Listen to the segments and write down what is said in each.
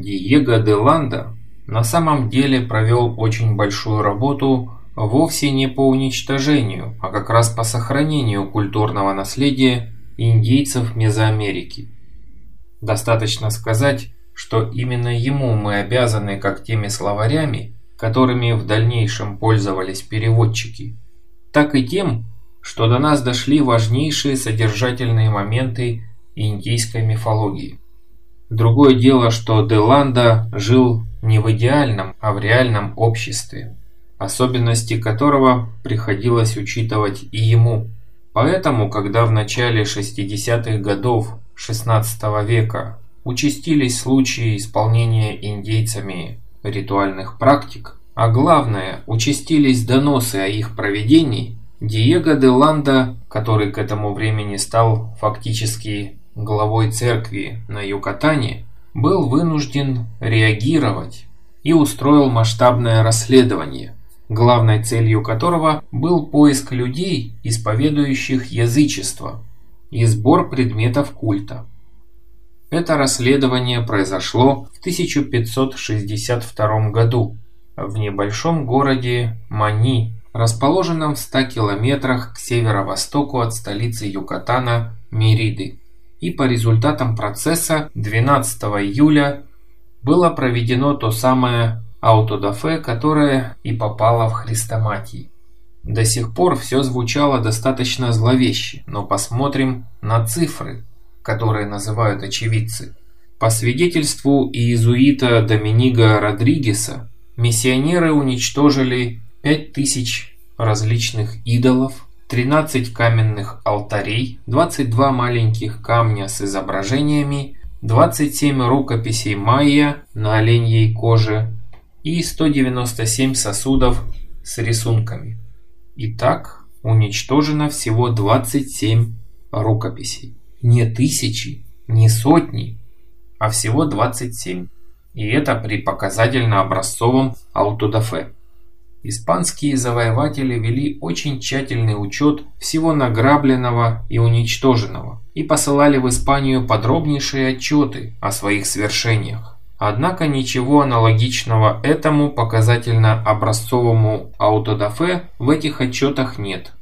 Диего де Ланда на самом деле провел очень большую работу вовсе не по уничтожению, а как раз по сохранению культурного наследия индейцев Мезоамерики. Достаточно сказать, что именно ему мы обязаны как теми словарями, которыми в дальнейшем пользовались переводчики, так и тем, что до нас дошли важнейшие содержательные моменты индийской мифологии. Другое дело, что Деланда жил не в идеальном, а в реальном обществе, особенности которого приходилось учитывать и ему. Поэтому, когда в начале 60-х годов XVI века участились случаи исполнения индейцами ритуальных практик, а главное, участились доносы о их проведении, Диего де Ланда, который к этому времени стал фактически главой церкви на Юкатане, был вынужден реагировать и устроил масштабное расследование, главной целью которого был поиск людей, исповедующих язычество, и сбор предметов культа. Это расследование произошло в 1562 году в небольшом городе Мани, расположенном в 100 километрах к северо-востоку от столицы Юкатана Мериды и по результатам процесса 12 июля было проведено то самое аутодафе, которое и попало в хрестоматии. До сих пор все звучало достаточно зловеще, но посмотрим на цифры, которые называют очевидцы. По свидетельству иезуита Доминиго Родригеса, миссионеры уничтожили 5000 различных идолов, 13 каменных алтарей, 22 маленьких камня с изображениями, 27 рукописей майя на оленьей коже и 197 сосудов с рисунками. Итак, уничтожено всего 27 рукописей. Не тысячи, не сотни, а всего 27. И это при показательно образцовом аутодафе. Испанские завоеватели вели очень тщательный учет всего награбленного и уничтоженного и посылали в Испанию подробнейшие отчеты о своих свершениях. Однако ничего аналогичного этому показательно-образцовому аутодафе в этих отчетах нет.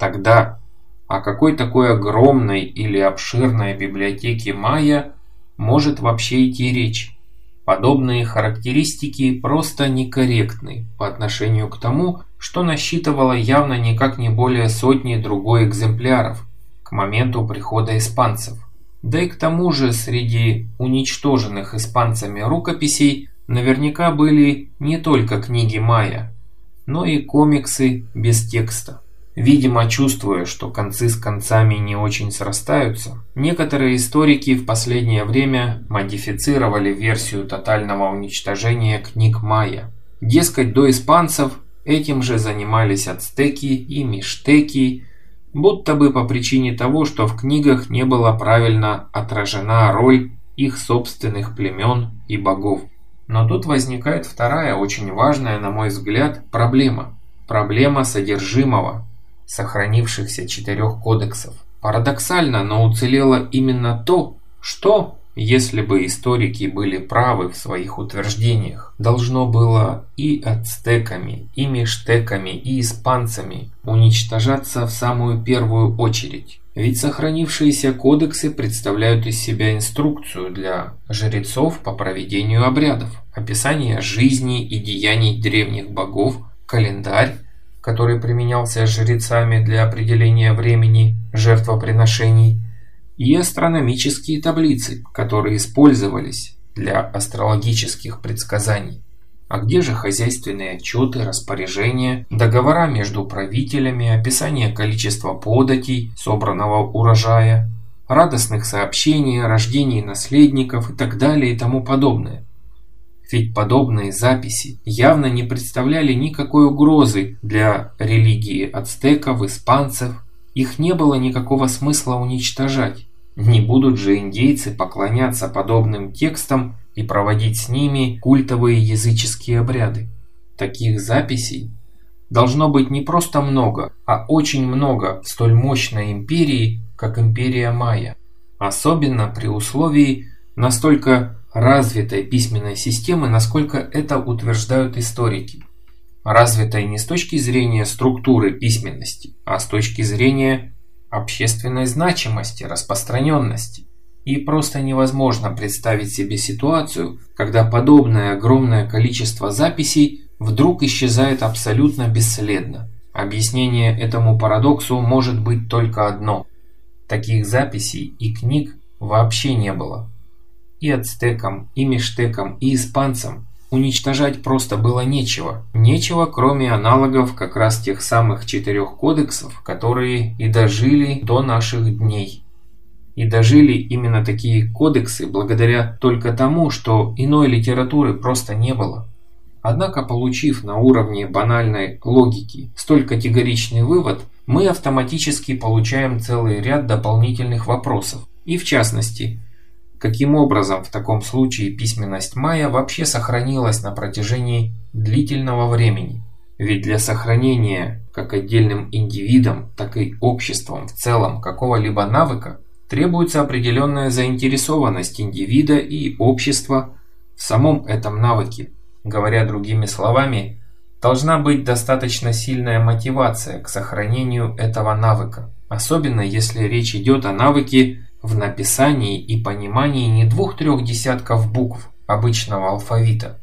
Тогда о какой такой огромной или обширной библиотеке майя может вообще идти речь? Подобные характеристики просто некорректны по отношению к тому, что насчитывало явно никак не более сотни другой экземпляров к моменту прихода испанцев. Да и к тому же среди уничтоженных испанцами рукописей наверняка были не только книги майя, но и комиксы без текста. Видимо, чувствуя, что концы с концами не очень срастаются, некоторые историки в последнее время модифицировали версию тотального уничтожения книг майя. Дескать, до испанцев этим же занимались ацтеки и миштеки, будто бы по причине того, что в книгах не была правильно отражена роль их собственных племен и богов. Но тут возникает вторая очень важная, на мой взгляд, проблема. Проблема содержимого сохранившихся четырех кодексов. Парадоксально, но уцелело именно то, что, если бы историки были правы в своих утверждениях, должно было и ацтеками, и мештеками, и испанцами уничтожаться в самую первую очередь. Ведь сохранившиеся кодексы представляют из себя инструкцию для жрецов по проведению обрядов, описание жизни и деяний древних богов, календарь, который применялся жрецами для определения времени жертвоприношений, и астрономические таблицы, которые использовались для астрологических предсказаний. А где же хозяйственные отчеты, распоряжения, договора между правителями, описание количества податей, собранного урожая, радостных сообщений о рождении наследников и так далее и тому подобное? Ведь подобные записи явно не представляли никакой угрозы для религии ацтеков, испанцев. Их не было никакого смысла уничтожать. Не будут же индейцы поклоняться подобным текстам и проводить с ними культовые языческие обряды. Таких записей должно быть не просто много, а очень много в столь мощной империи, как империя Майя. Особенно при условии настолько развитой письменной системы, насколько это утверждают историки. Развитой не с точки зрения структуры письменности, а с точки зрения общественной значимости, распространенности. И просто невозможно представить себе ситуацию, когда подобное огромное количество записей вдруг исчезает абсолютно бесследно. Объяснение этому парадоксу может быть только одно. Таких записей и книг вообще не было. И ацтекам, и мештекам, и испанцам уничтожать просто было нечего. Нечего, кроме аналогов как раз тех самых четырех кодексов, которые и дожили до наших дней. И дожили именно такие кодексы благодаря только тому, что иной литературы просто не было. Однако, получив на уровне банальной логики столь категоричный вывод, мы автоматически получаем целый ряд дополнительных вопросов. И в частности, каким образом в таком случае письменность майя вообще сохранилась на протяжении длительного времени? Ведь для сохранения как отдельным индивидом, так и обществом в целом какого-либо навыка требуется определенная заинтересованность индивида и общества в самом этом навыке. Говоря другими словами, должна быть достаточно сильная мотивация к сохранению этого навыка, особенно если речь идет о навыке в написании и понимании не двух-трех десятков букв обычного алфавита,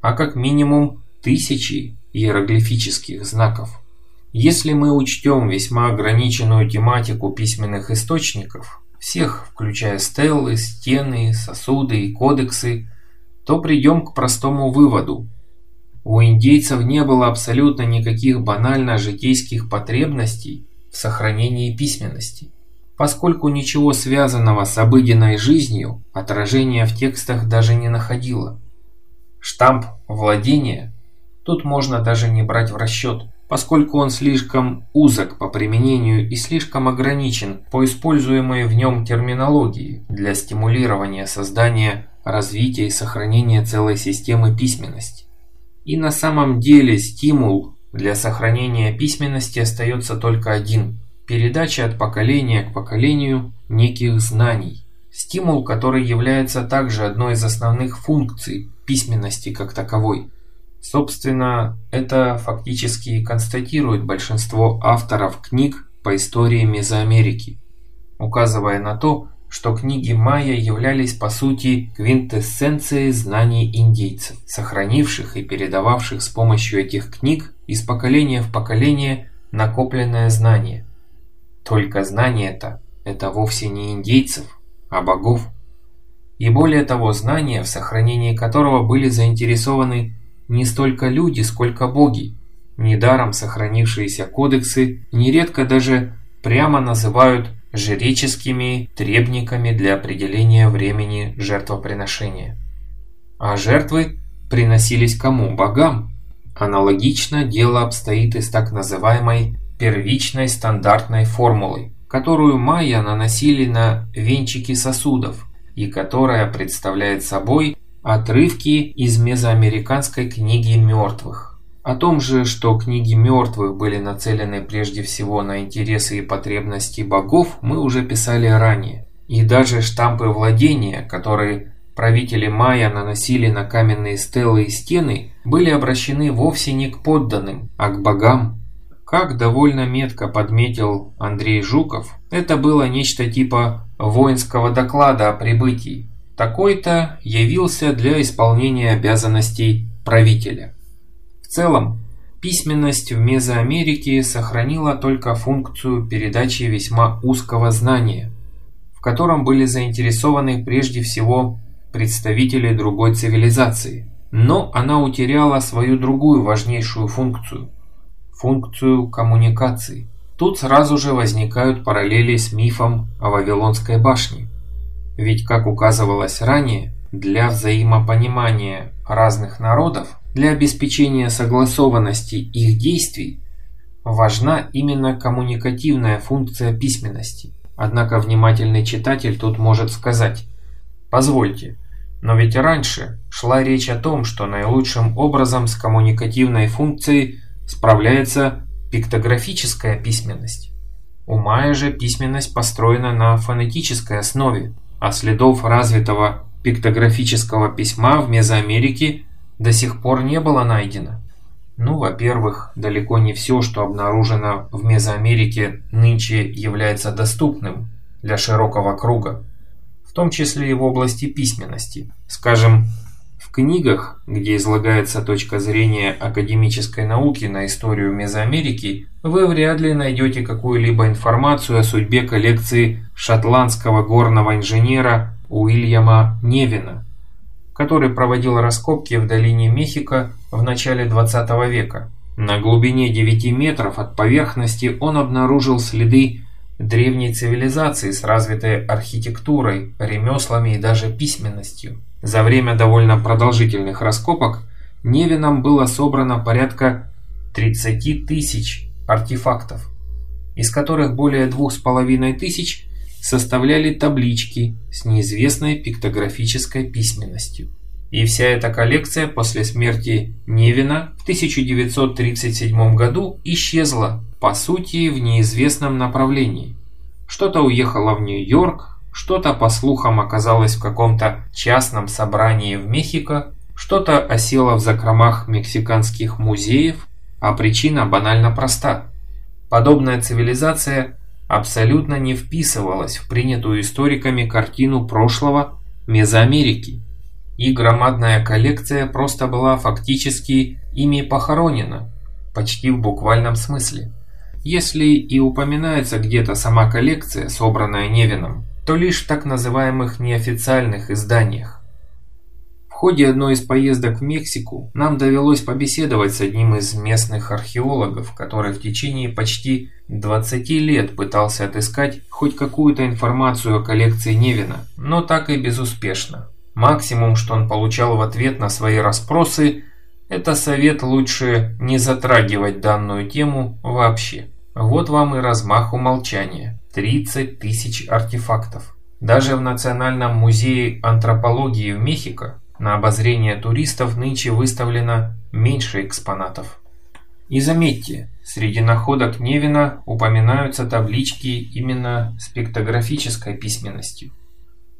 а как минимум тысячи иероглифических знаков. Если мы учтем весьма ограниченную тематику письменных источников, всех, включая стелы, стены, сосуды и кодексы, то придем к простому выводу. У индейцев не было абсолютно никаких банально-житейских потребностей в сохранении письменности, поскольку ничего связанного с обыденной жизнью отражения в текстах даже не находило. Штамп владения тут можно даже не брать в расчет – поскольку он слишком узок по применению и слишком ограничен по используемой в нем терминологии для стимулирования создания, развития и сохранения целой системы письменности. И на самом деле стимул для сохранения письменности остается только один – передача от поколения к поколению неких знаний. Стимул, который является также одной из основных функций письменности как таковой – Собственно, это фактически констатирует большинство авторов книг по истории Мезоамерики, указывая на то, что книги майя являлись по сути квинтэссенцией знаний индейцев, сохранивших и передававших с помощью этих книг из поколения в поколение накопленное знание. Только знание это – это вовсе не индейцев, а богов. И более того, знания, в сохранении которого были заинтересованы не столько люди, сколько боги. Недаром сохранившиеся кодексы нередко даже прямо называют жреческими требниками для определения времени жертвоприношения. А жертвы приносились кому? Богам. Аналогично дело обстоит и с так называемой первичной стандартной формулой, которую майя наносили на венчики сосудов и которая представляет собой Отрывки из мезоамериканской книги мертвых. О том же, что книги мертвых были нацелены прежде всего на интересы и потребности богов, мы уже писали ранее. И даже штампы владения, которые правители майя наносили на каменные стелы и стены, были обращены вовсе не к подданным, а к богам. Как довольно метко подметил Андрей Жуков, это было нечто типа воинского доклада о прибытии, такой-то явился для исполнения обязанностей правителя. В целом, письменность в Мезоамерике сохранила только функцию передачи весьма узкого знания, в котором были заинтересованы прежде всего представители другой цивилизации. Но она утеряла свою другую важнейшую функцию – функцию коммуникации. Тут сразу же возникают параллели с мифом о Вавилонской башне. Ведь, как указывалось ранее, для взаимопонимания разных народов, для обеспечения согласованности их действий, важна именно коммуникативная функция письменности. Однако внимательный читатель тут может сказать «Позвольте, но ведь раньше шла речь о том, что наилучшим образом с коммуникативной функцией справляется пиктографическая письменность. У майя же письменность построена на фонетической основе, а следов развитого пиктографического письма в Мезоамерике до сих пор не было найдено. Ну, во-первых, далеко не все, что обнаружено в Мезоамерике, нынче является доступным для широкого круга, в том числе и в области письменности. Скажем, книгах, где излагается точка зрения академической науки на историю Мезоамерики, вы вряд ли найдете какую-либо информацию о судьбе коллекции шотландского горного инженера Уильяма Невина, который проводил раскопки в долине Мехико в начале 20 века. На глубине 9 метров от поверхности он обнаружил следы древней цивилизации с развитой архитектурой, ремеслами и даже письменностью. За время довольно продолжительных раскопок Невином было собрано порядка 30 тысяч артефактов, из которых более двух с половиной тысяч составляли таблички с неизвестной пиктографической письменностью. И вся эта коллекция после смерти Невина в 1937 году исчезла, по сути, в неизвестном направлении. Что-то уехало в Нью-Йорк, что-то, по слухам, оказалось в каком-то частном собрании в Мехико, что-то осело в закромах мексиканских музеев, а причина банально проста. Подобная цивилизация абсолютно не вписывалась в принятую историками картину прошлого Мезоамерики, и громадная коллекция просто была фактически ими похоронена, почти в буквальном смысле. Если и упоминается где-то сама коллекция, собранная Невином, то лишь в так называемых неофициальных изданиях. В ходе одной из поездок в Мексику нам довелось побеседовать с одним из местных археологов, который в течение почти 20 лет пытался отыскать хоть какую-то информацию о коллекции Невина, но так и безуспешно. Максимум, что он получал в ответ на свои расспросы, это совет лучше не затрагивать данную тему вообще. Вот вам и размах умолчания. 30 тысяч артефактов. Даже в Национальном музее антропологии в Мехико на обозрение туристов нынче выставлено меньше экспонатов. И заметьте, среди находок Невина упоминаются таблички именно с пиктографической письменностью.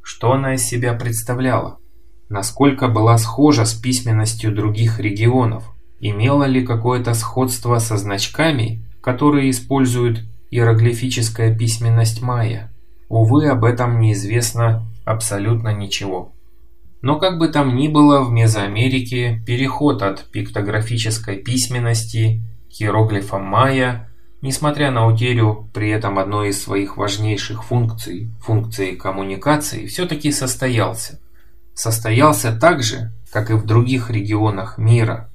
Что она из себя представляла? Насколько была схожа с письменностью других регионов? Имела ли какое-то сходство со значками, которые используют иероглифическая письменность майя. Увы, об этом неизвестно абсолютно ничего. Но как бы там ни было, в Мезоамерике переход от пиктографической письменности к иероглифам майя, несмотря на утерю при этом одной из своих важнейших функций, функции коммуникации, все-таки состоялся. Состоялся так же, как и в других регионах мира.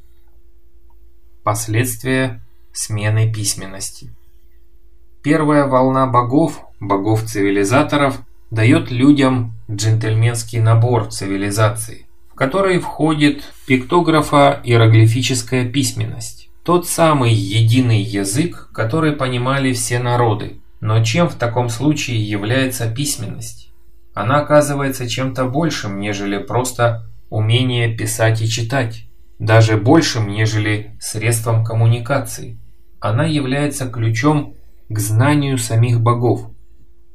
Последствия смены письменности. Первая волна богов, богов-цивилизаторов, дает людям джентльменский набор цивилизаций, в который входит пиктографа иероглифическая письменность. Тот самый единый язык, который понимали все народы. Но чем в таком случае является письменность? Она оказывается чем-то большим, нежели просто умение писать и читать. Даже большим, нежели средством коммуникации. Она является ключом к знанию самих богов.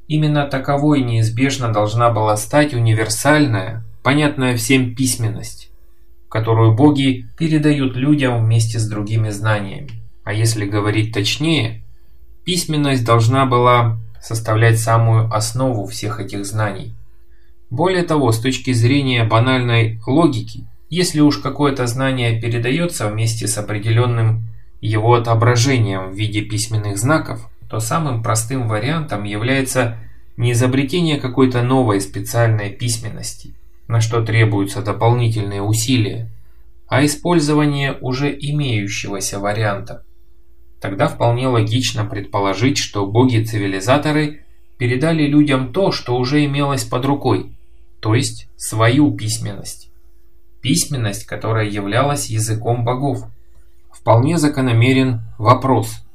Именно таковой неизбежно должна была стать универсальная, понятная всем письменность, которую боги передают людям вместе с другими знаниями. А если говорить точнее, письменность должна была составлять самую основу всех этих знаний. Более того, с точки зрения банальной логики, если уж какое-то знание передается вместе с определенным его отображением в виде письменных знаков, то самым простым вариантом является не изобретение какой-то новой специальной письменности, на что требуются дополнительные усилия, а использование уже имеющегося варианта. Тогда вполне логично предположить, что боги-цивилизаторы передали людям то, что уже имелось под рукой, то есть свою письменность. Письменность, которая являлась языком богов. Вполне закономерен вопрос –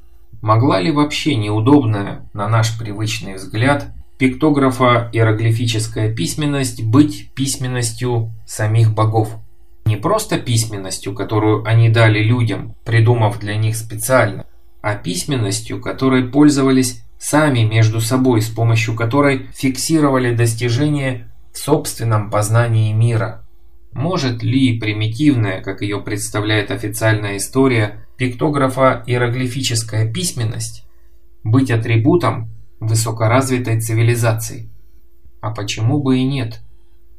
Могла ли вообще неудобная, на наш привычный взгляд, пиктографа иероглифическая письменность быть письменностью самих богов? Не просто письменностью, которую они дали людям, придумав для них специально, а письменностью, которой пользовались сами между собой, с помощью которой фиксировали достижения в собственном познании мира. Может ли примитивная, как ее представляет официальная история, пиктографа иероглифическая письменность быть атрибутом высокоразвитой цивилизации? А почему бы и нет?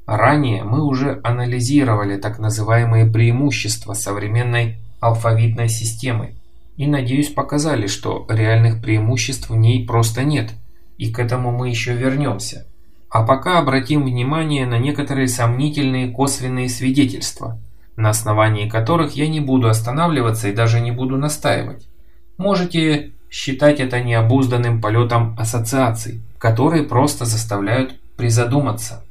Ранее мы уже анализировали так называемые преимущества современной алфавитной системы и, надеюсь, показали, что реальных преимуществ в ней просто нет, и к этому мы еще вернемся. А пока обратим внимание на некоторые сомнительные косвенные свидетельства, на основании которых я не буду останавливаться и даже не буду настаивать. Можете считать это необузданным полетом ассоциаций, которые просто заставляют призадуматься.